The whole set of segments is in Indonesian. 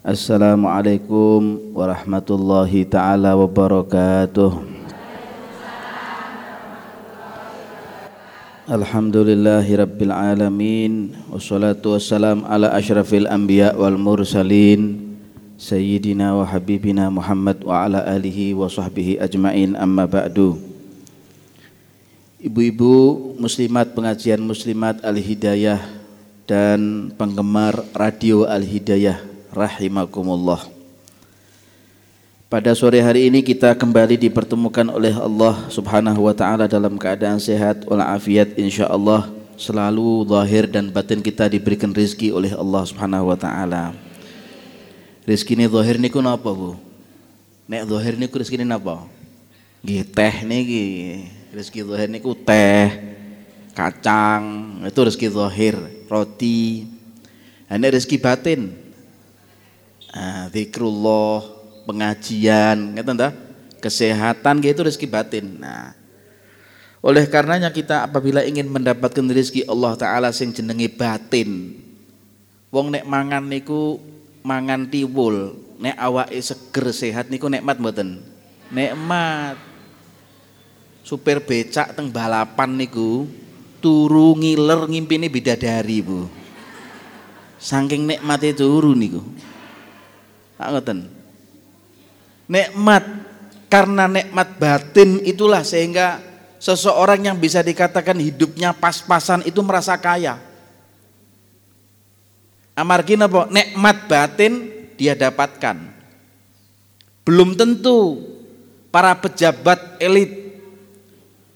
Assalamualaikum warahmatullahi taala wabarakatuh. Alhamdulillahi alamin wassalatu wassalam ala asyrafil anbiya wal mursalin sayyidina wa habibina Muhammad wa ala alihi wa sahbihi ajmain amma ba'du. Ibu-ibu muslimat pengajian muslimat al-hidayah dan penggemar radio al-hidayah rahimakumullah. Pada sore hari ini kita kembali dipertemukan oleh Allah Subhanahu wa taala dalam keadaan sehat walafiat insyaallah selalu zahir dan batin kita diberikan rezeki oleh Allah Subhanahu wa taala. Rezeki ini zahir niku napa, Bu? Nek zahir niku rezeki napa? Nggih teh niki. Rezeki zahir niku teh, kacang, itu rezeki zahir, roti. Ini rezeki batin. Ah, zikrullah, pengajian, ngeten ta? Kesehatan gitu rezeki batin. Nah, oleh karenanya kita apabila ingin mendapatkan rezeki Allah taala sing jenenge batin. Wong nek mangan niku mangan tiwul, nek awake seger sehat niku nikmat mboten? Nikmat. Supir becak teng balapan niku turu ngiler ngimpine bidadari, Bu. Saking nikmate turu niku. Ngoten nikmat karena nikmat batin itulah sehingga seseorang yang bisa dikatakan hidupnya pas-pasan itu merasa kaya. Amargi apa? Nikmat batin dia dapatkan. Belum tentu para pejabat elit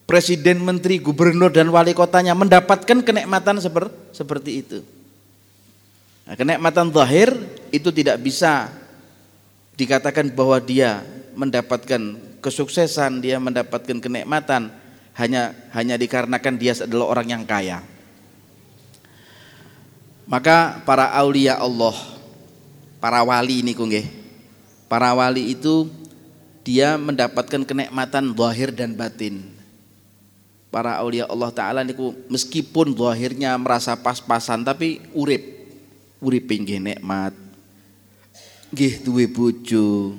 presiden, menteri, gubernur dan wali kotanya mendapatkan kenikmatan seper, seperti itu. Nah, kenikmatan zahir itu tidak bisa dikatakan bahwa dia mendapatkan kesuksesan, dia mendapatkan kenikmatan hanya hanya dikarenakan dia adalah orang yang kaya. Maka para aulia Allah, para wali ini nggih. Para wali itu dia mendapatkan kenikmatan zahir dan batin. Para aulia Allah taala niku meskipun zahirnya merasa pas-pasan tapi urip urip nggih nikmat nggih duwe bojo.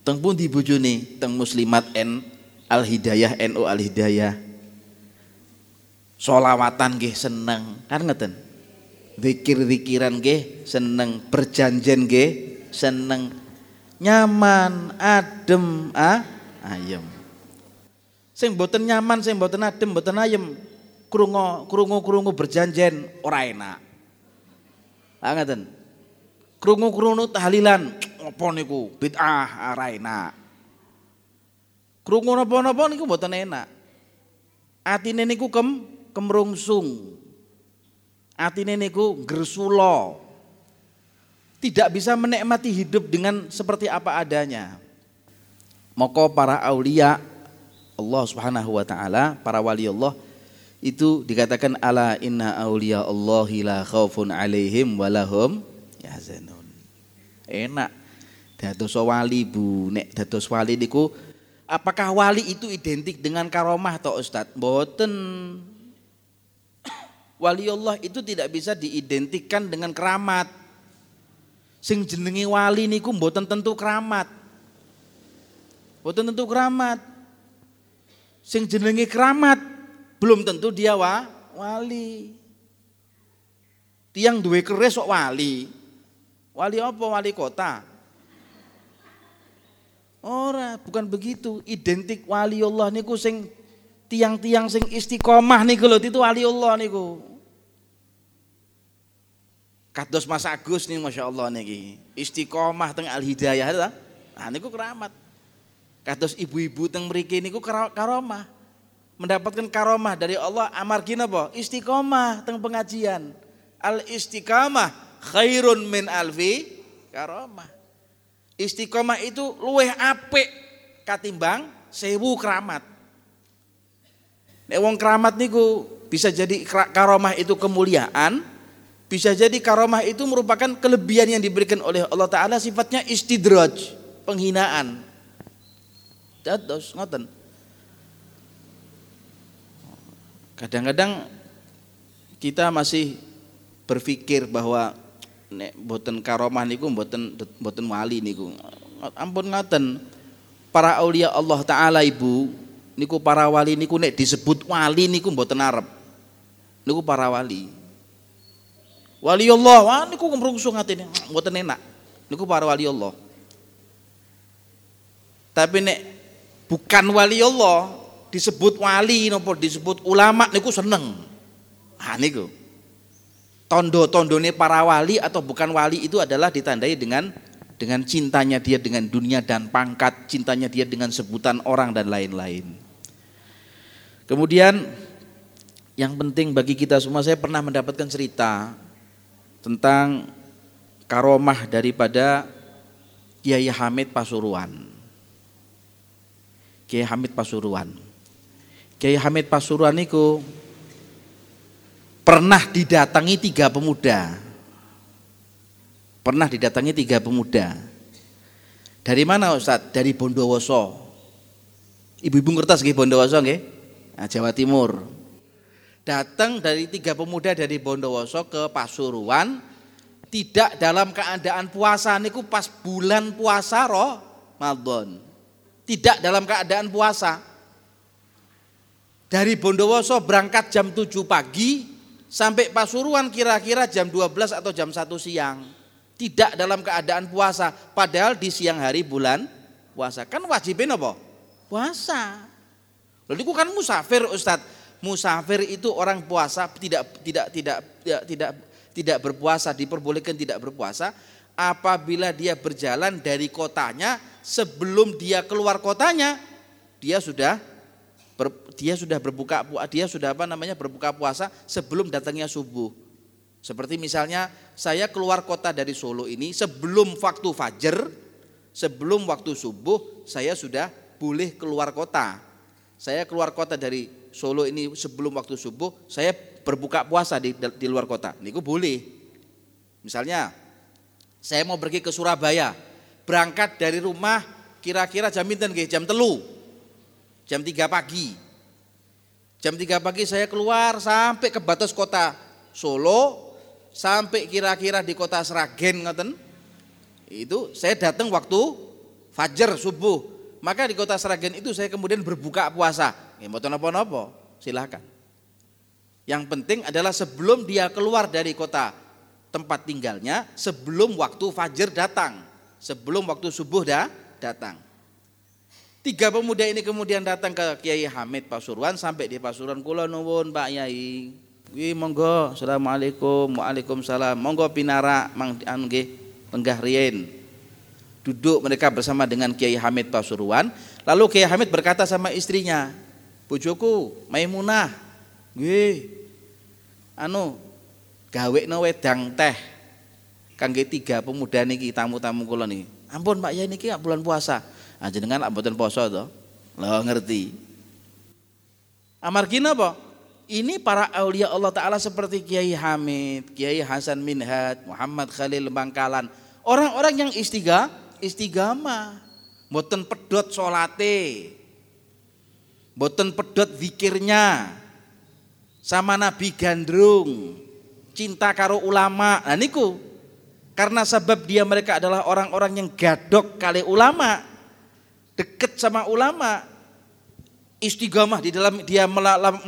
Teng pundi bojone? Teng Muslimat N Al Hidayah NU Al Hidayah. Solawatan nggih seneng, kan ngeten. Zikir-zikiran nggih seneng, perjanjian nggih seneng. Nyaman, adem, ah, ayem. Sing boten nyaman, sing boten adem, boten ayem. Krungu krungu krungu berjanjian ora enak. Ah ngeten krungu-krungu tahlilan. Apa niku? Bid'ah ora enak. Krungu napa-napa niku mboten enak. Atine niku kem kemrungsung. Atine niku gersula tidak bisa menikmati hidup dengan seperti apa adanya. Maka para aulia Allah Subhanahu wa taala para wali Allah itu dikatakan ala inna aulia Allahi la khaufun alaihim walahum yahzanun enak. Dados wali Bu. Nek dados wali niku apakah wali itu identik dengan karomah atau Ustadz boten wali Allah itu tidak bisa diidentikan dengan keramat. Sing jenengi wali niku boten tentu keramat. Boten tentu keramat. Sing jenengi keramat belum tentu dia wa, wali. Tiang duwe keris wali Wali apa? Wali kota. Ora, bukan begitu. Identik wali Allah niku sing tiang-tiang sing istiqomah niku lho itu wali Allah niku. Kados Mas Agus nih Masya Allah niki. Istiqomah teng Al Hidayah ta. Nah niku keramat. Kados ibu-ibu teng mriki niku karomah. Mendapatkan karomah dari Allah amargi napa? Istiqomah teng pengajian. Al istiqamah khairun min alfi karomah. Istiqomah itu luweh apik katimbang sewu keramat. Nek wong keramat niku bisa jadi karomah itu kemuliaan, bisa jadi karomah itu merupakan kelebihan yang diberikan oleh Allah taala sifatnya istidraj, penghinaan. Dados ngoten. Kadang-kadang kita masih berpikir bahwa nek boten karomah niku boten boten wali niku. Ampun ngaten. Para aulia Allah taala Ibu, niku para wali niku nek disebut wali niku boten arep. Niku para wali. Wali Allah, wah niku ngrungsu ngatine, mboten enak. Niku para wali Allah. Tapi nek bukan wali Allah, disebut wali nopo disebut ulama niku seneng. Ah niku. Tondo-tondone para wali atau bukan wali itu adalah ditandai dengan dengan cintanya dia dengan dunia dan pangkat, cintanya dia dengan sebutan orang dan lain-lain. Kemudian yang penting bagi kita semua saya pernah mendapatkan cerita tentang karomah daripada Kiai Hamid Pasuruan. Kiai Hamid Pasuruan. Kiai Hamid Pasuruan itu pernah didatangi tiga pemuda. Pernah didatangi tiga pemuda. Dari mana Ustaz? Dari Bondowoso. Ibu-ibu ngertas nggih Bondowoso nggih? Nah, Jawa Timur. Datang dari tiga pemuda dari Bondowoso ke Pasuruan tidak dalam keadaan puasa niku pas bulan puasa roh Ramadan tidak dalam keadaan puasa. Dari Bondowoso berangkat jam 7 pagi sampai Pasuruan kira-kira jam 12 atau jam 1 siang. Tidak dalam keadaan puasa, padahal di siang hari bulan puasa. Kan wajibin apa? Puasa. Lalu itu kan musafir Ustadz. Musafir itu orang puasa tidak tidak tidak tidak tidak, tidak berpuasa, diperbolehkan tidak berpuasa apabila dia berjalan dari kotanya sebelum dia keluar kotanya dia sudah dia sudah berbuka dia sudah apa namanya berbuka puasa sebelum datangnya subuh. Seperti misalnya saya keluar kota dari Solo ini sebelum waktu fajar, sebelum waktu subuh saya sudah boleh keluar kota. Saya keluar kota dari Solo ini sebelum waktu subuh, saya berbuka puasa di, di luar kota. Niku boleh. Misalnya saya mau pergi ke Surabaya, berangkat dari rumah kira-kira jam pinten? Jam telu. Jam 3 pagi. Jam 3 pagi saya keluar sampai ke batas kota Solo, sampai kira-kira di kota Sragen ngoten. Itu saya datang waktu fajar subuh. Maka di kota Sragen itu saya kemudian berbuka puasa. Ya mboten napa-napa, silakan. Yang penting adalah sebelum dia keluar dari kota tempat tinggalnya, sebelum waktu fajar datang sebelum waktu subuh dah datang. Tiga pemuda ini kemudian datang ke Kiai Hamid Pasuruan sampai di Pasuruan kula nuwun Pak Yai. Wi monggo Assalamualaikum Waalaikumsalam. Monggo pinara mang anu nggih lenggah riyen. Duduk mereka bersama dengan Kiai Hamid Pasuruan. Lalu Kiai Hamid berkata sama istrinya, "Bojoku, Maimunah, nggih anu gawe wedang teh kangge tiga pemuda niki tamu-tamu kula nih. Ampun Pak ya niki bulan puasa. Ah jenengan mboten poso to. Lo ngerti. Amargina apa? Ini para aulia Allah Ta'ala seperti Kiai Hamid, Kiai Hasan Minhad, Muhammad Khalil Bangkalan. Orang-orang yang istiga, istigama. Boten pedot solate. Boten pedot zikirnya. Sama Nabi Gandrung. Cinta karo ulama. Nah niku karena sebab dia mereka adalah orang-orang yang gadok kali ulama, deket sama ulama, istiqomah di dalam dia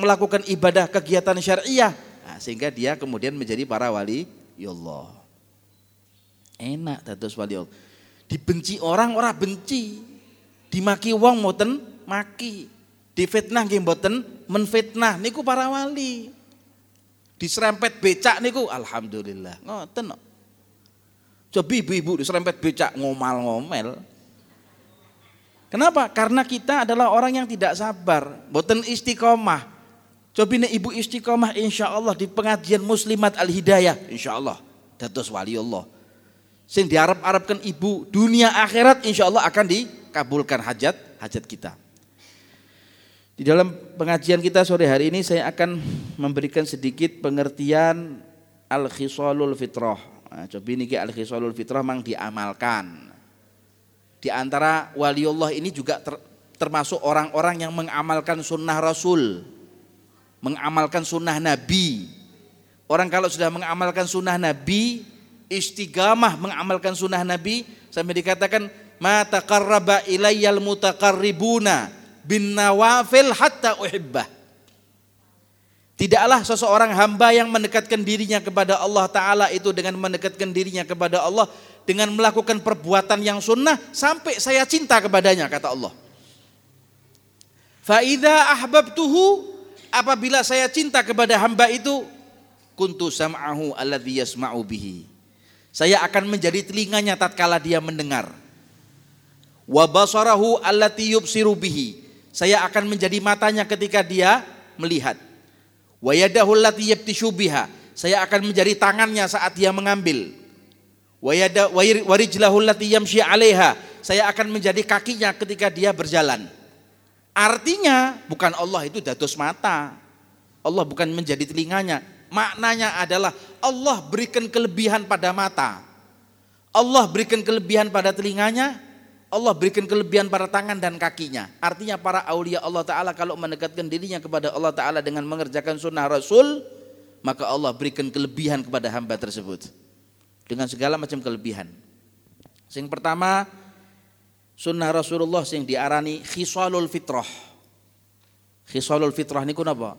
melakukan ibadah kegiatan syariah, nah, sehingga dia kemudian menjadi para wali ya Allah. Enak terus wali Allah. Dibenci orang orang benci, dimaki wong moten maki, difitnah nggih mboten menfitnah niku para wali. Diserempet becak niku alhamdulillah. Ngoten no. Coba ibu-ibu diserempet becak ngomal-ngomel. Kenapa? Karena kita adalah orang yang tidak sabar, boten istiqomah. Coba ini ibu istiqomah insya Allah di pengajian muslimat al-hidayah insya Allah. Dados wali Allah. Sing diharap-harapkan ibu dunia akhirat insya Allah akan dikabulkan hajat hajat kita. Di dalam pengajian kita sore hari ini saya akan memberikan sedikit pengertian al-khisalul fitrah Nah, coba ini al khisalul fitrah mang diamalkan. Di antara waliullah ini juga ter, termasuk orang-orang yang mengamalkan sunnah Rasul, mengamalkan sunnah Nabi. Orang kalau sudah mengamalkan sunnah Nabi, istigamah mengamalkan sunnah Nabi sampai dikatakan ma taqarraba ilayyal mutaqarribuna bin nawafil hatta uhibbah. Tidaklah seseorang hamba yang mendekatkan dirinya kepada Allah Ta'ala itu dengan mendekatkan dirinya kepada Allah dengan melakukan perbuatan yang sunnah sampai saya cinta kepadanya kata Allah. Faida ahbabtuhu apabila saya cinta kepada hamba itu kuntu sam'ahu alladhi yasma'u bihi. Saya akan menjadi telinganya tatkala dia mendengar. Wa basarahu allati yubsiru bihi. Saya akan menjadi matanya ketika dia melihat Yabtishu. Saya akan menjadi tangannya saat dia mengambil. Saya akan menjadi kakinya ketika dia berjalan. Artinya bukan Allah itu dados mata. Allah bukan menjadi telinganya. Maknanya adalah Allah berikan kelebihan pada mata. Allah berikan kelebihan pada telinganya, Allah berikan kelebihan pada tangan dan kakinya. Artinya para aulia Allah Ta'ala kalau mendekatkan dirinya kepada Allah Ta'ala dengan mengerjakan sunnah Rasul, maka Allah berikan kelebihan kepada hamba tersebut. Dengan segala macam kelebihan. Yang pertama, sunnah Rasulullah yang diarani khisalul fitrah. Khisalul fitrah ini apa?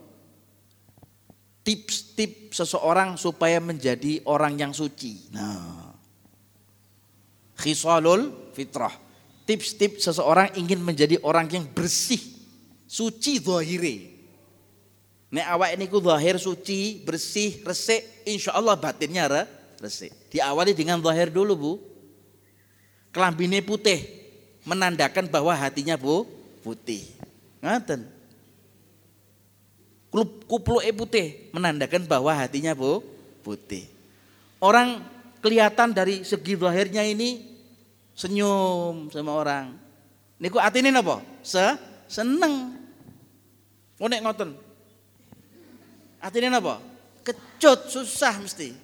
Tips-tips seseorang supaya menjadi orang yang suci. Nah, khisalul fitrah tips-tips seseorang ingin menjadi orang yang bersih, suci zahire. Nek awak ini ku zahir suci, bersih, resik, insya Allah batinnya re, resik. Diawali dengan zahir dulu bu. Kelambine putih, menandakan bahwa hatinya bu putih. Ngaten. Kupluke putih, menandakan bahwa hatinya bu putih. Orang kelihatan dari segi zahirnya ini senyum sama orang. Niku atine napa? Se seneng. Oh nek ngoten. Atine napa? Kecut, susah mesti.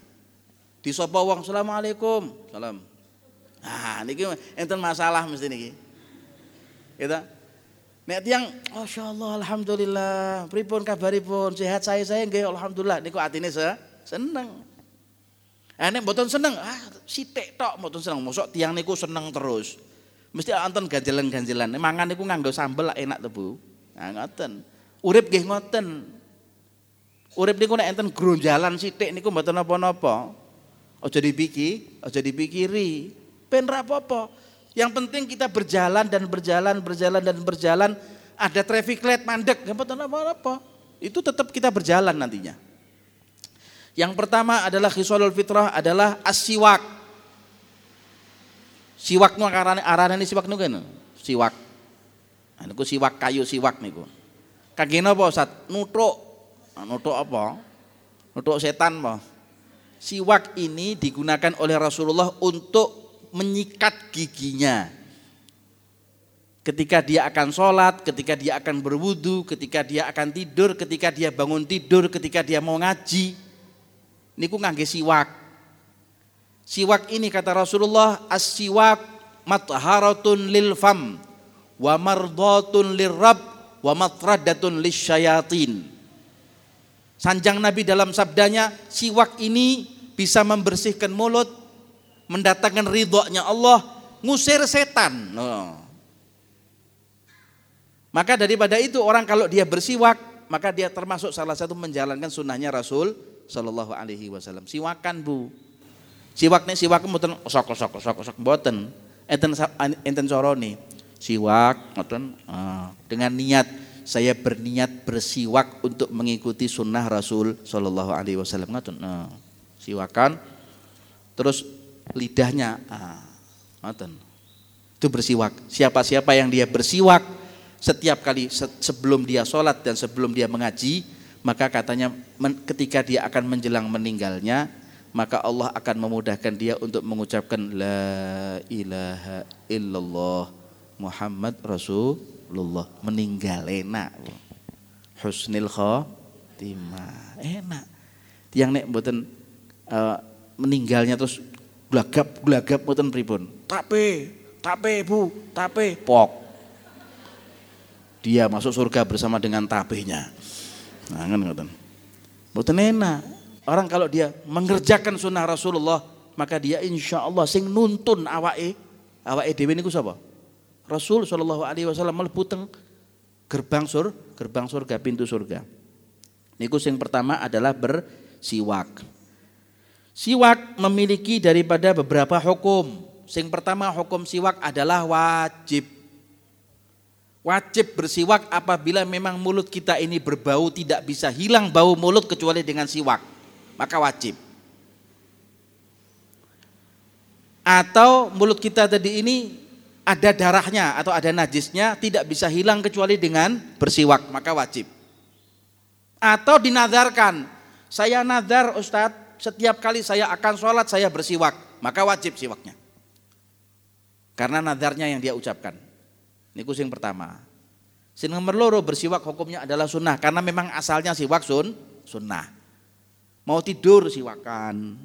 Disapa wong Assalamualaikum. Salam. Ah niki enten masalah mesti niki. Gitu. Nek tiang, Masya Allah, Alhamdulillah, pripun kabaripun, sehat saya saya nggih, Alhamdulillah, niku atine se seneng. Eh nek mboten seneng, ah sithik tok mboten seneng. Mosok tiang niku seneng terus. Mesti anten ganjelan-ganjelan. Mangan niku nganggo sambel enak to, Bu. Nah ngoten. Urip nggih ngoten. Urip niku nek enten gronjalan sithik niku mboten napa-napa. Aja dipiki, aja dipikiri. Ben ra apa-apa. Yang penting kita berjalan dan berjalan, berjalan dan berjalan. Ada traffic light mandek, nggak apa-apa. Itu tetap kita berjalan nantinya. Yang pertama adalah khisalul fitrah adalah as-siwak. Siwak nu arane arane siwak nu kan? Siwak. Niku siwak kayu siwak niku. Kangge napa Ustaz? Nutuk. Nah, nutuk apa? Nutuk setan apa? Siwak ini digunakan oleh Rasulullah untuk menyikat giginya. Ketika dia akan sholat, ketika dia akan berwudu, ketika dia akan tidur, ketika dia bangun tidur, ketika dia mau ngaji, niku ngangge siwak. Siwak ini kata Rasulullah as-siwak matharatun lil fam wa mardatun lirrab wa matradatun lisyayatin. Sanjang Nabi dalam sabdanya, siwak ini bisa membersihkan mulut, mendatangkan ridhonya Allah, ngusir setan. Oh. Maka daripada itu orang kalau dia bersiwak, maka dia termasuk salah satu menjalankan sunnahnya Rasul sallallahu alaihi wasallam. Siwakan Bu. Siwak nih siwak mboten sok sok sok sok mboten. Enten enten corone. Siwak mboten ah, dengan niat saya berniat bersiwak untuk mengikuti sunnah Rasul sallallahu alaihi wasallam ngoten. Nah, siwakan terus lidahnya ah. Itu bersiwak. Siapa-siapa yang dia bersiwak setiap kali sebelum dia sholat dan sebelum dia mengaji maka katanya ketika dia akan menjelang meninggalnya maka Allah akan memudahkan dia untuk mengucapkan la ilaha illallah Muhammad Rasulullah. Meninggal enak. Husnil khotimah. Enak. Tiang nek mboten uh, meninggalnya terus glagap glagap mboten pripun? Tape tape Bu tape. Pok dia masuk surga bersama dengan tapenya Nah, kan ngoten. Mboten enak. Orang kalau dia mengerjakan sunnah Rasulullah maka dia insya Allah sing nuntun awake awake dewi niku sapa? Rasul Shallallahu Alaihi Wasallam mlebu teng gerbang sur gerbang surga pintu surga. Niku sing pertama adalah bersiwak. Siwak memiliki daripada beberapa hukum. Sing pertama hukum siwak adalah wajib. Wajib bersiwak apabila memang mulut kita ini berbau tidak bisa hilang bau mulut kecuali dengan siwak. Maka wajib. Atau mulut kita tadi ini ada darahnya atau ada najisnya tidak bisa hilang kecuali dengan bersiwak. Maka wajib. Atau dinadarkan. Saya nadar Ustadz setiap kali saya akan sholat saya bersiwak. Maka wajib siwaknya. Karena nadarnya yang dia ucapkan. Niku sing pertama. Sing nomor loro bersiwak hukumnya adalah sunnah karena memang asalnya siwak sun sunnah. Mau tidur siwakan,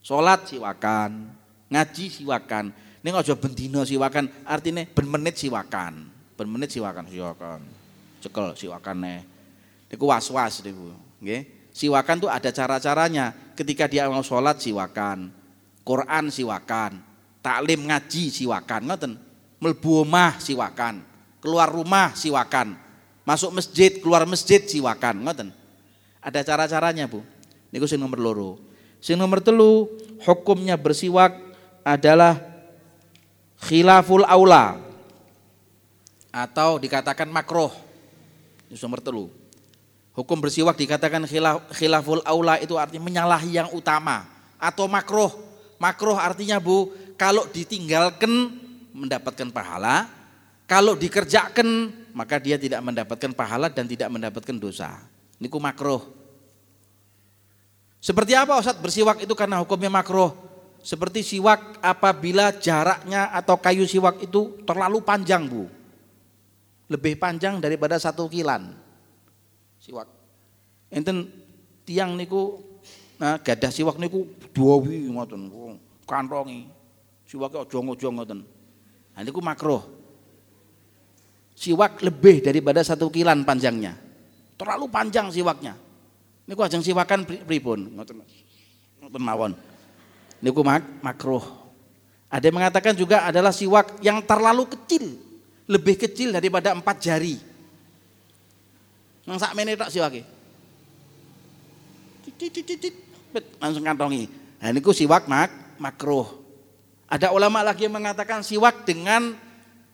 sholat siwakan, ngaji siwakan. Ini aja bendino siwakan, artinya ben menit siwakan, ben menit siwakan siwakan. Cekel siwakan nih. Niku was-was niku, nggih. Siwakan tuh ada cara-caranya. Ketika dia mau sholat siwakan, Quran siwakan, taklim ngaji siwakan, ngoten melbu omah siwakan, keluar rumah siwakan, masuk masjid, keluar masjid siwakan, ngoten. Ada cara-caranya, Bu. Niku sing nomor loro. Sing nomor telu, hukumnya bersiwak adalah khilaful aula atau dikatakan makroh. Ini nomor telu. Hukum bersiwak dikatakan khilaf, khilaful aula itu artinya menyalahi yang utama atau makroh. Makroh artinya bu, kalau ditinggalkan mendapatkan pahala, kalau dikerjakan maka dia tidak mendapatkan pahala dan tidak mendapatkan dosa. Ini ku makroh. Seperti apa Ustaz bersiwak itu karena hukumnya makroh. Seperti siwak apabila jaraknya atau kayu siwak itu terlalu panjang bu. Lebih panjang daripada satu kilan. Siwak. Enten tiang niku nah, gadah siwak niku dua wi ngoten kantongi. Siwaknya ojo ojo ngoten. Nah, ini makruh. Siwak lebih daripada satu kilan panjangnya. Terlalu panjang siwaknya. Ini ku ajeng siwakan pripun. Ngoten mawon. Ini ku mak makruh. Ada yang mengatakan juga adalah siwak yang terlalu kecil. Lebih kecil daripada empat jari. Nang sak menit tak siwake. Langsung kantongi. Nah ini ku siwak mak makruh. Ada ulama lagi yang mengatakan siwak dengan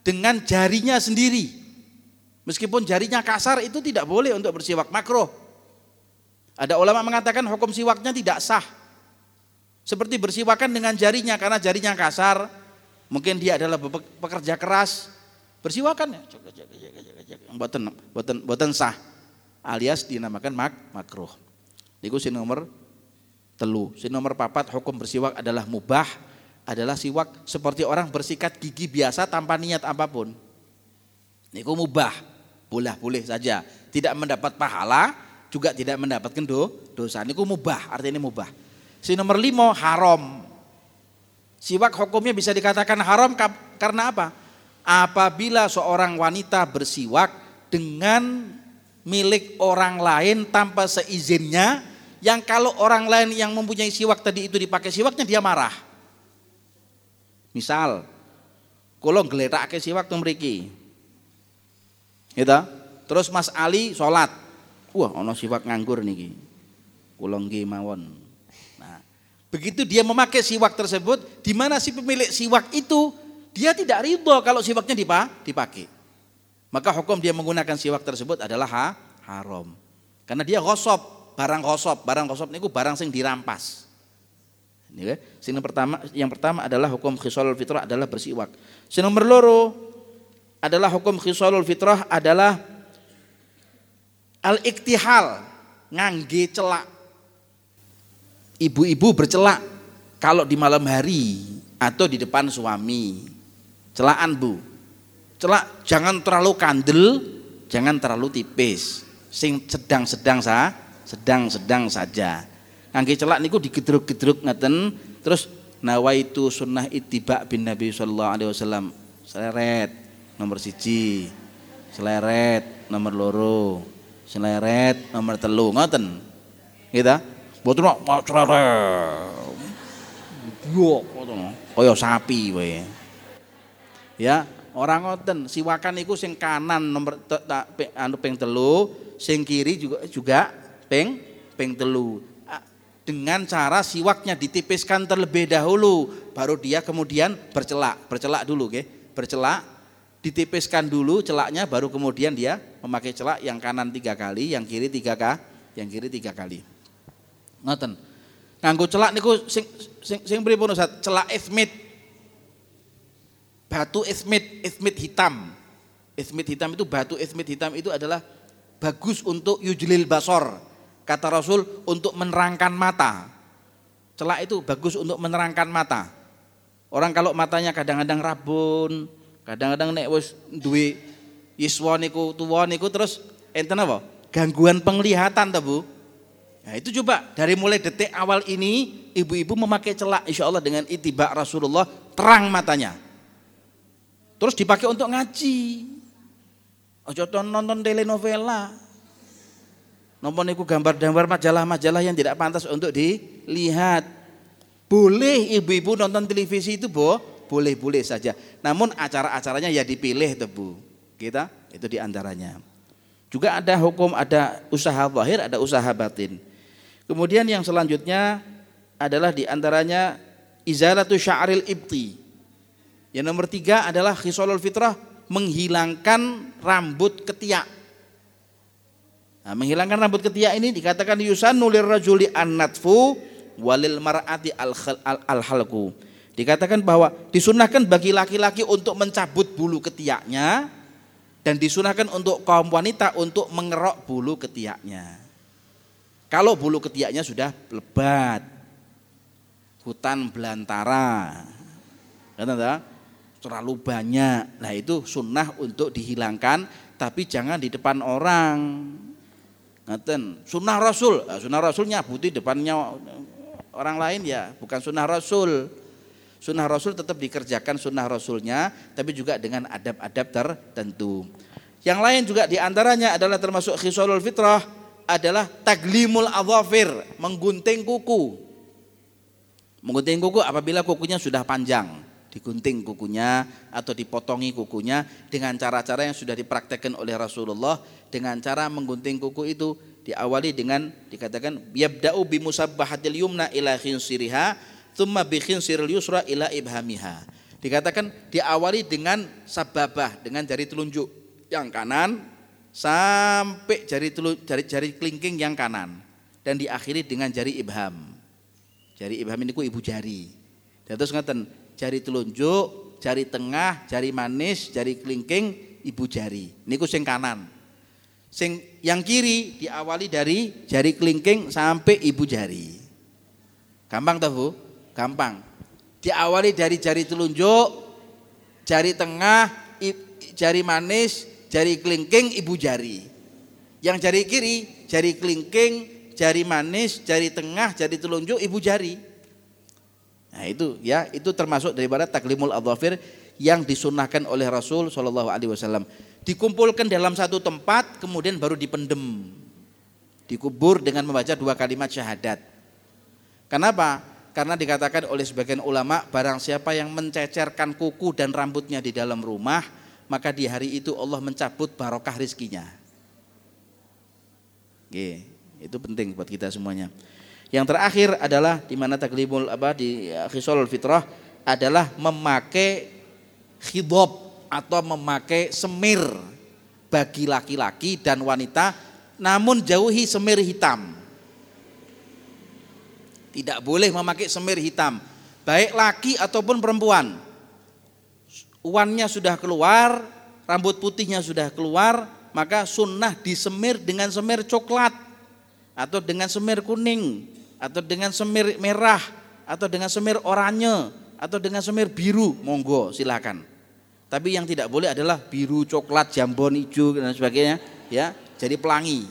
dengan jarinya sendiri. Meskipun jarinya kasar itu tidak boleh untuk bersiwak makro. Ada ulama mengatakan hukum siwaknya tidak sah. Seperti bersiwakan dengan jarinya karena jarinya kasar. Mungkin dia adalah pekerja keras. Bersiwakan ya. Boten, boten, boten sah. Alias dinamakan mak makruh. Niku si nomor telu. Si nomor papat hukum bersiwak adalah mubah adalah siwak seperti orang bersikat gigi biasa tanpa niat apa pun. Niku mubah, boleh-boleh saja. Tidak mendapat pahala, juga tidak mendapatkan do, dosa. Niku mubah, artinya mubah. Si nomor lima haram. Siwak hukumnya bisa dikatakan haram karena apa? Apabila seorang wanita bersiwak dengan milik orang lain tanpa seizinnya, yang kalau orang lain yang mempunyai siwak tadi itu dipakai siwaknya dia marah. Misal kula ngletakake siwak teng mriki. Gitu. Terus Mas Ali sholat. Wah, ana siwak nganggur niki. Kula nggih mawon. Nah, begitu dia memakai siwak tersebut, di mana si pemilik siwak itu dia tidak ridho kalau siwaknya dipakai. Maka hukum dia menggunakan siwak tersebut adalah ha, haram. Karena dia gosop, barang gosop, barang gosop niku barang sing dirampas. Ya. Sing pertama yang pertama adalah hukum khisalul fitrah adalah bersiwak. Sing nomor loro adalah hukum khisalul fitrah adalah al-iktihal, ngangge celak. Ibu-ibu bercelak kalau di malam hari atau di depan suami. Celaan Bu. Celak jangan terlalu kandel, jangan terlalu tipis. Sing sedang-sedang sa, sedang-sedang saja ngangge celak niku digedruk-gedruk ngaten. Terus nawaitu sunnah ittiba bin Nabi sallallahu alaihi wasallam. Seleret nomor siji. Seleret nomor loro. Seleret nomor telu. Ngoten. Gitu mboten kok seleret. Blok ngono. Kaya sapi wae. Ya, orang ngoten, siwakan iku sing kanan nomor anu ping telu, sing kiri juga juga ping ping telu. Dengan cara siwaknya ditipiskan terlebih dahulu, baru dia kemudian bercelak, bercelak dulu, okay? bercelak, ditipiskan dulu celaknya, baru kemudian dia memakai celak yang kanan tiga kali, yang kiri tiga kali, yang kiri tiga kali. Ngoten. Nganggo celak niku sing sing sing pripun Ustaz? Celak ismit. Batu ismit, ismit hitam. Ismit hitam itu batu ismit hitam itu adalah bagus untuk yujlil basor. Kata Rasul untuk menerangkan mata. Celak itu bagus untuk menerangkan mata. Orang kalau matanya kadang-kadang rabun, kadang-kadang nek wis duwe yiswa niku tuwa terus enten apa? Gangguan penglihatan ta, Bu? Nah itu coba dari mulai detik awal ini ibu-ibu memakai celak insya Allah dengan itibak Rasulullah terang matanya. Terus dipakai untuk ngaji. Ojo nonton telenovela. Nonton itu gambar-gambar majalah-majalah yang tidak pantas untuk dilihat. Boleh ibu-ibu nonton televisi itu boh, boleh-boleh saja. Namun acara-acaranya ya dipilih tuh Bu. Kita itu di antaranya. Juga ada hukum, ada usaha zahir, ada usaha batin. Kemudian yang selanjutnya adalah di antaranya izalatu sya'ril ibti. Yang nomor tiga adalah khisolul fitrah menghilangkan rambut ketiak. Nah, menghilangkan rambut ketiak ini dikatakan yusannu lirrajuli an-natfu walil mar'ati al-halqu. Dikatakan bahwa disunahkan bagi laki-laki untuk mencabut bulu ketiaknya dan disunahkan untuk kaum wanita untuk mengerok bulu ketiaknya. Kalau bulu ketiaknya sudah lebat, hutan belantara, terlalu banyak. Nah itu sunnah untuk dihilangkan, tapi jangan di depan orang. Ngaten, sunnah Rasul, nah, sunnah Rasulnya nyabuti depannya orang lain ya, bukan sunnah Rasul. Sunnah Rasul tetap dikerjakan sunnah Rasulnya, tapi juga dengan adab-adab tertentu. Yang lain juga di antaranya adalah termasuk khisalul fitrah, adalah taglimul adhafir, menggunting kuku. Menggunting kuku apabila kukunya sudah panjang, digunting kukunya atau dipotongi kukunya dengan cara-cara yang sudah dipraktekkan oleh Rasulullah dengan cara menggunting kuku itu diawali dengan dikatakan yabda'u bi musabbahatil yumna ila khinsiriha thumma bi khinsiril yusra ila ibhamiha. Dikatakan diawali dengan sababah dengan jari telunjuk yang kanan sampai jari telu, jari jari kelingking yang kanan dan diakhiri dengan jari ibham. Jari ibham ini ku ibu jari. Dan terus ngaten jari telunjuk, jari tengah, jari manis, jari kelingking, ibu jari. Ini ku sing kanan. Sing yang kiri diawali dari jari kelingking sampai ibu jari. Gampang tahu? Gampang. Diawali dari jari telunjuk, jari tengah, jari manis, jari kelingking ibu jari. Yang jari kiri, jari kelingking, jari manis, jari tengah, jari telunjuk ibu jari. Nah itu ya, itu termasuk daripada taklimul adhafir yang disunahkan oleh Rasul Shallallahu Alaihi Wasallam. Dikumpulkan dalam satu tempat, kemudian baru dipendem, dikubur dengan membaca dua kalimat syahadat. Kenapa? Karena dikatakan oleh sebagian ulama, barang siapa yang mencecerkan kuku dan rambutnya di dalam rumah, maka di hari itu Allah mencabut barokah rizkinya. Oke, itu penting buat kita semuanya. Yang terakhir adalah di mana taklimul apa di khisol fitrah adalah memakai khidob atau memakai semir bagi laki-laki dan wanita namun jauhi semir hitam. Tidak boleh memakai semir hitam, baik laki ataupun perempuan uannya sudah keluar, rambut putihnya sudah keluar, maka sunnah disemir dengan semir coklat atau dengan semir kuning atau dengan semir merah atau dengan semir oranye atau dengan semir biru, monggo silakan. Tapi yang tidak boleh adalah biru, coklat, jambon, hijau dan sebagainya, ya. Jadi pelangi.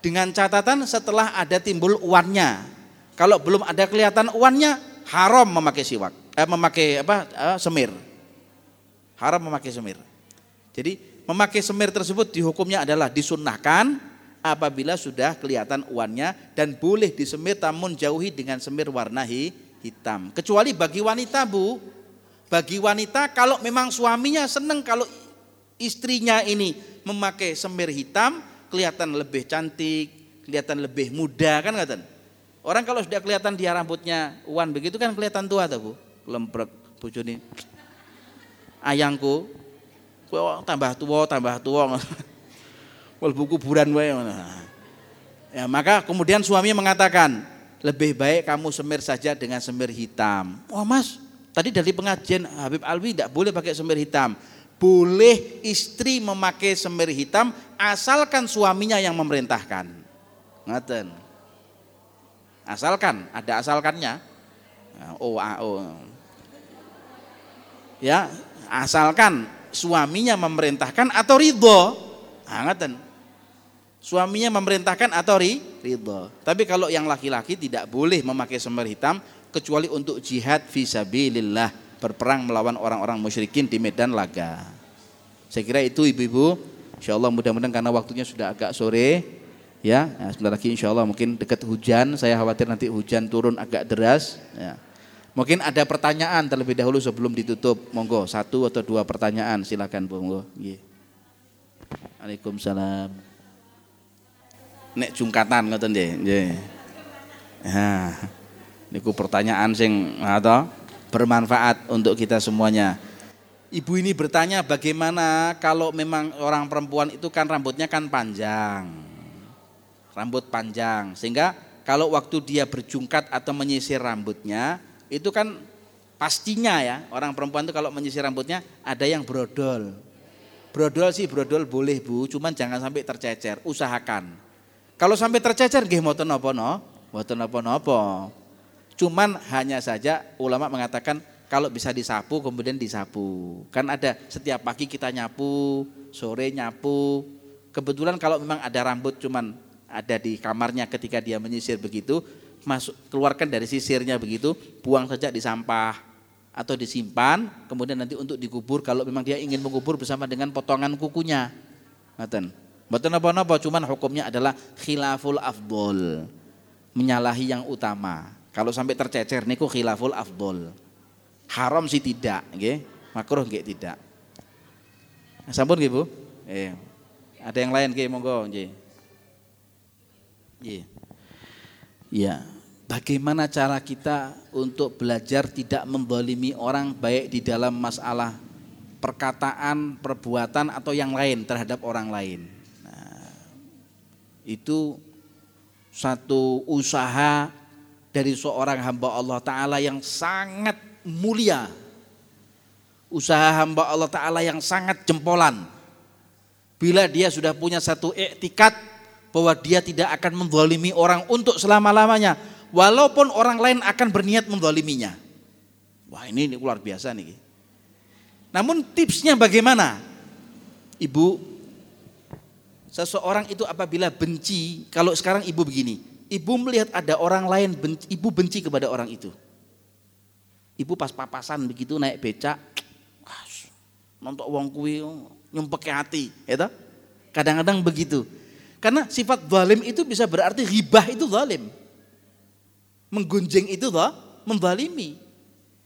Dengan catatan setelah ada timbul uannya. Kalau belum ada kelihatan uannya, haram memakai siwak, eh, memakai apa? Eh, semir haram memakai semir. Jadi memakai semir tersebut dihukumnya adalah disunnahkan apabila sudah kelihatan uannya dan boleh disemir namun jauhi dengan semir warna hitam. Kecuali bagi wanita, Bu. Bagi wanita kalau memang suaminya seneng kalau istrinya ini memakai semir hitam, kelihatan lebih cantik, kelihatan lebih muda kan. Orang kalau sudah kelihatan dia rambutnya uan begitu kan kelihatan tua tuh Bu. Lemprek bojone. Ayangku, tambah tua, tambah tua. Buku kuburan wae Ya, maka kemudian suami mengatakan, lebih baik kamu semir saja dengan semir hitam. Wah mas, tadi dari pengajian Habib Alwi tidak boleh pakai semir hitam. Boleh istri memakai semir hitam asalkan suaminya yang memerintahkan. Ngaten. Asalkan, ada asalkannya. Oh, oh. Ya, asalkan suaminya memerintahkan atau ridho. Nah, Suaminya memerintahkan atau ri, ridho. Tapi kalau yang laki-laki tidak boleh memakai semir hitam kecuali untuk jihad visabilillah, berperang melawan orang-orang musyrikin di medan laga. Saya kira itu ibu-ibu. Insya Allah mudah-mudahan karena waktunya sudah agak sore, ya. Nah, sebentar lagi insya Allah mungkin dekat hujan. Saya khawatir nanti hujan turun agak deras. Ya. Mungkin ada pertanyaan terlebih dahulu sebelum ditutup. Monggo satu atau dua pertanyaan silakan. Monggo. Yeah. Nek jungkatan ngoten nggih. Nggih. Ha. Niku pertanyaan sing atau bermanfaat untuk kita semuanya. Ibu ini bertanya bagaimana kalau memang orang perempuan itu kan rambutnya kan panjang. Rambut panjang sehingga kalau waktu dia berjungkat atau menyisir rambutnya itu kan pastinya ya orang perempuan itu kalau menyisir rambutnya ada yang brodol. Brodol sih brodol boleh Bu, cuman jangan sampai tercecer, usahakan. Kalau sampai tercecer nggih mboten napa no, mboten napa-napa. Cuman hanya saja ulama mengatakan kalau bisa disapu kemudian disapu. Kan ada setiap pagi kita nyapu, sore nyapu. Kebetulan kalau memang ada rambut cuman ada di kamarnya ketika dia menyisir begitu, masuk keluarkan dari sisirnya begitu, buang saja di sampah atau disimpan, kemudian nanti untuk dikubur kalau memang dia ingin mengubur bersama dengan potongan kukunya. Ngaten. Betul apa-apa, cuman hukumnya adalah khilaful afdol. Menyalahi yang utama. Kalau sampai tercecer niku khilaful afdol. Haram sih tidak, nggih. Makruh nggih tidak. Sampun nggih, Bu? Eh. Ada yang lain nggih monggo nggih. Iya. Iya. Bagaimana cara kita untuk belajar tidak membalimi orang baik di dalam masalah perkataan, perbuatan atau yang lain terhadap orang lain? Itu satu usaha dari seorang hamba Allah Ta'ala yang sangat mulia. Usaha hamba Allah Ta'ala yang sangat jempolan. Bila dia sudah punya satu iktikat bahwa dia tidak akan menzalimi orang untuk selama-lamanya. Walaupun orang lain akan berniat menzaliminya. Wah ini, ini luar biasa nih. Namun tipsnya bagaimana? Ibu Seseorang itu apabila benci, kalau sekarang ibu begini, ibu melihat ada orang lain, benci, ibu benci kepada orang itu. Ibu pas papasan begitu naik becak, nonton uang kui nyumpek hati, ya Kadang-kadang begitu. Karena sifat zalim itu bisa berarti ribah itu zalim. Menggunjing itu loh, membalimi.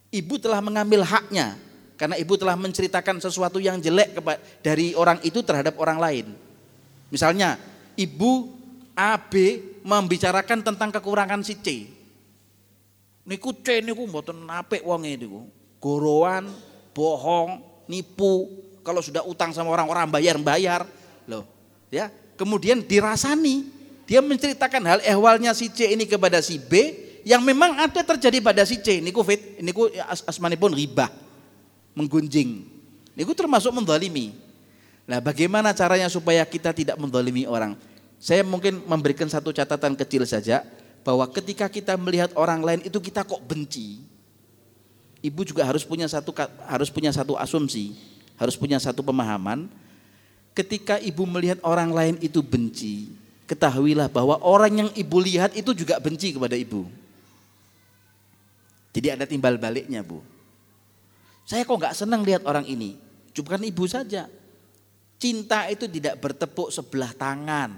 Ibu telah mengambil haknya karena ibu telah menceritakan sesuatu yang jelek dari orang itu terhadap orang lain. Misalnya ibu A B membicarakan tentang kekurangan si C. Niku C niku mboten apik wonge niku. Gorowan, bohong, nipu. Kalau sudah utang sama orang-orang bayar-bayar. Loh, ya. Kemudian dirasani, dia menceritakan hal ehwalnya si C ini kepada si B yang memang ada terjadi pada si C. Niku fit, niku asmanipun riba. Menggunjing. Niku termasuk mendalimi. Nah bagaimana caranya supaya kita tidak mendolimi orang? Saya mungkin memberikan satu catatan kecil saja bahwa ketika kita melihat orang lain itu kita kok benci. Ibu juga harus punya satu harus punya satu asumsi, harus punya satu pemahaman. Ketika ibu melihat orang lain itu benci, ketahuilah bahwa orang yang ibu lihat itu juga benci kepada ibu. Jadi ada timbal baliknya bu. Saya kok nggak senang lihat orang ini, cuma kan ibu saja. Cinta itu tidak bertepuk sebelah tangan.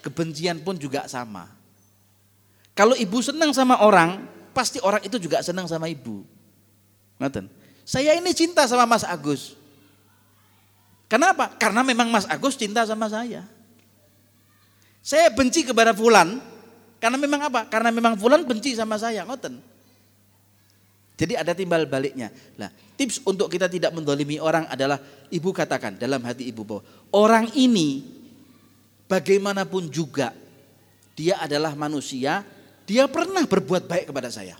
Kebencian pun juga sama. Kalau ibu senang sama orang, pasti orang itu juga senang sama ibu. Ngaten. Saya ini cinta sama Mas Agus. Kenapa? Karena memang Mas Agus cinta sama saya. Saya benci kepada Fulan karena memang apa? Karena memang Fulan benci sama saya, ngoten. Jadi ada timbal baliknya. Nah, tips untuk kita tidak mendolimi orang adalah ibu katakan dalam hati ibu bahwa orang ini bagaimanapun juga dia adalah manusia, dia pernah berbuat baik kepada saya.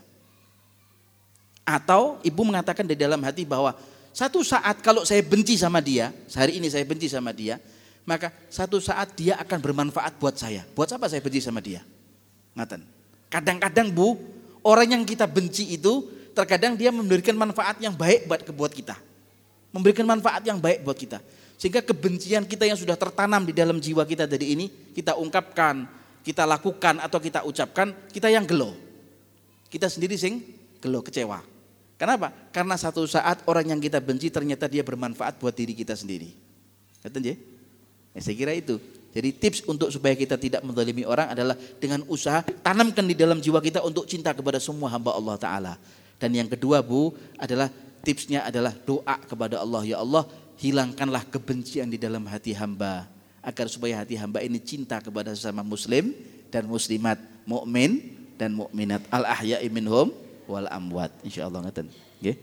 Atau ibu mengatakan di dalam hati bahwa satu saat kalau saya benci sama dia, hari ini saya benci sama dia, maka satu saat dia akan bermanfaat buat saya. Buat apa saya benci sama dia? Ngaten. Kadang-kadang Bu, orang yang kita benci itu terkadang dia memberikan manfaat yang baik buat buat kita. Memberikan manfaat yang baik buat kita. Sehingga kebencian kita yang sudah tertanam di dalam jiwa kita dari ini kita ungkapkan, kita lakukan atau kita ucapkan, kita yang gelo. Kita sendiri sing gelo kecewa. Kenapa? Karena satu saat orang yang kita benci ternyata dia bermanfaat buat diri kita sendiri. Kata ya? ya? Saya kira itu. Jadi tips untuk supaya kita tidak menzalimi orang adalah dengan usaha tanamkan di dalam jiwa kita untuk cinta kepada semua hamba Allah Ta'ala. Dan yang kedua Bu adalah tipsnya adalah doa kepada Allah. Ya Allah hilangkanlah kebencian di dalam hati hamba agar supaya hati hamba ini cinta kepada sesama muslim dan muslimat, mukmin dan mukminat al ahya'i minhum wal amwat. Insyaallah ngaten. Nggih.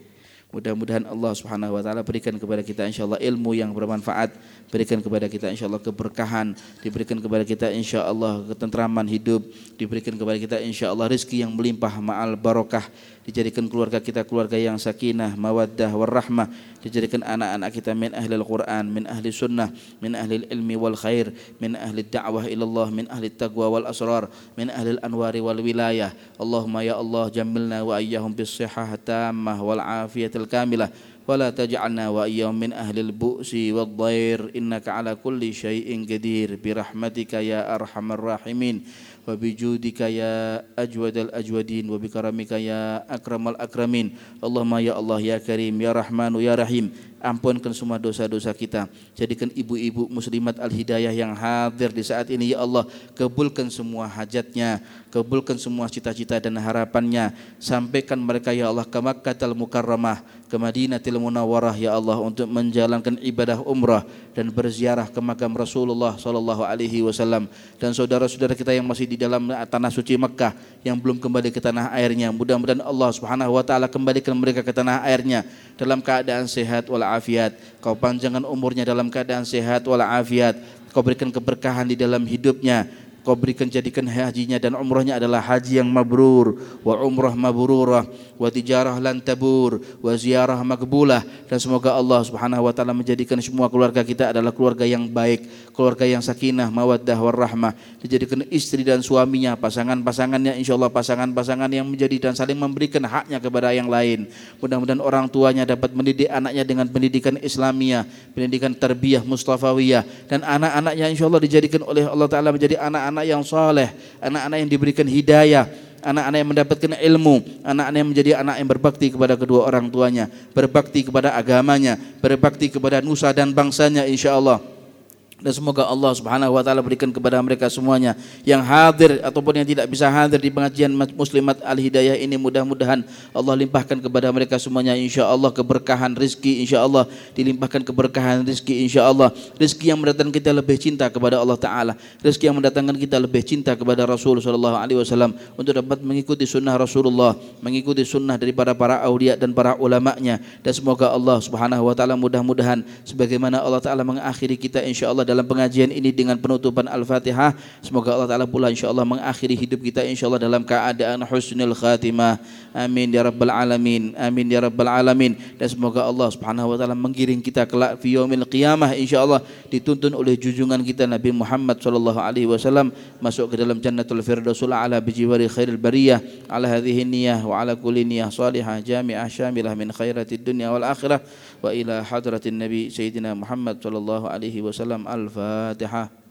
Mudah-mudahan Allah Subhanahu wa taala berikan kepada kita insyaallah ilmu yang bermanfaat, berikan kepada kita insyaallah keberkahan, diberikan kepada kita insyaallah ketentraman hidup, diberikan kepada kita insyaallah rezeki yang melimpah ma'al barokah dijadikan keluarga kita keluarga yang sakinah, mawaddah, warahmah, dijadikan anak-anak kita min ahli Al-Quran, min ahli sunnah, min ahli ilmi wal khair, min ahli da'wah ilallah, min ahli taqwa wal asrar, min ahli anwari wal wilayah. Allahumma ya Allah jamilna wa ayyahum bis sihah tammah wal afiyatil kamilah. ولا تجعلنا وإياهم من أهل البؤس والضير إنك على كل شيء قدير برحمتك يا أرحم الراحمين وبجودك يا أجود الأجودين وبكرمك يا أكرم الأكرمين اللهم يا الله يا كريم يا رحمن يا رحيم ampunkan semua dosa-dosa kita. Jadikan ibu-ibu muslimat al-hidayah yang hadir di saat ini ya Allah, kabulkan semua hajatnya, kabulkan semua cita-cita dan harapannya. Sampaikan mereka ya Allah ke Makkahul Mukarramah, ke Madinatul Munawwarah ya Allah untuk menjalankan ibadah umrah dan berziarah ke makam Rasulullah sallallahu alaihi wasallam dan saudara-saudara kita yang masih di dalam tanah suci Mekah yang belum kembali ke tanah airnya. Mudah-mudahan Allah Subhanahu wa taala kembalikan mereka ke tanah airnya dalam keadaan sehat wal walafiat. Kau panjangkan umurnya dalam keadaan sehat walafiat. Kau berikan keberkahan di dalam hidupnya kau berikan jadikan hajinya dan umrahnya adalah haji yang mabrur wa umrah mabrurah wa tijarah lan tabur wa ziarah makbulah dan semoga Allah Subhanahu wa taala menjadikan semua keluarga kita adalah keluarga yang baik, keluarga yang sakinah, mawaddah warahmah, dijadikan istri dan suaminya, pasangan-pasangannya insyaallah pasangan-pasangan yang menjadi dan saling memberikan haknya kepada yang lain. Mudah-mudahan orang tuanya dapat mendidik anaknya dengan pendidikan Islamiyah, pendidikan tarbiyah Mustafawiyah. Dan anak-anaknya insyaallah dijadikan oleh Allah taala menjadi anak-anak anak yang soleh, anak-anak yang diberikan hidayah, anak-anak yang mendapatkan ilmu, anak-anak yang menjadi anak yang berbakti kepada kedua orang tuanya, berbakti kepada agamanya, berbakti kepada nusa dan bangsanya insya Allah. Dan semoga Allah Subhanahu wa taala berikan kepada mereka semuanya yang hadir ataupun yang tidak bisa hadir di pengajian Muslimat Al Hidayah ini. Mudah-mudahan Allah limpahkan kepada mereka semuanya. Insyaallah keberkahan rezeki insyaallah dilimpahkan keberkahan rezeki insyaallah rezeki yang mendatangkan kita lebih cinta kepada Allah taala. Rezeki yang mendatangkan kita lebih cinta kepada Rasul sallallahu alaihi wasallam. Untuk dapat mengikuti sunnah Rasulullah mengikuti sunnah dari para para aulia dan para ulamanya. Dan semoga Allah Subhanahu wa taala mudah-mudahan sebagaimana Allah taala mengakhiri kita insyaallah dalam pengajian ini dengan penutupan Al-Fatihah. Semoga Allah Ta'ala pula insya Allah mengakhiri hidup kita insya Allah dalam keadaan husnul khatimah. Amin ya Rabbal Alamin. Amin ya Rabbal Alamin. Dan semoga Allah Subhanahu Wa Ta'ala menggiring kita kelak fi yaumil qiyamah insya Allah dituntun oleh junjungan kita Nabi Muhammad Sallallahu Alaihi Wasallam masuk ke dalam jannatul firdausul ala bijiwari khairil bariyah ala hadhihi niyah wa ala kulli niyah salihah jami'ah syamilah min khairatid dunya wal akhirah wa ila hadratin nabi sayyidina Muhammad sallallahu alaihi wasallam al-fatihah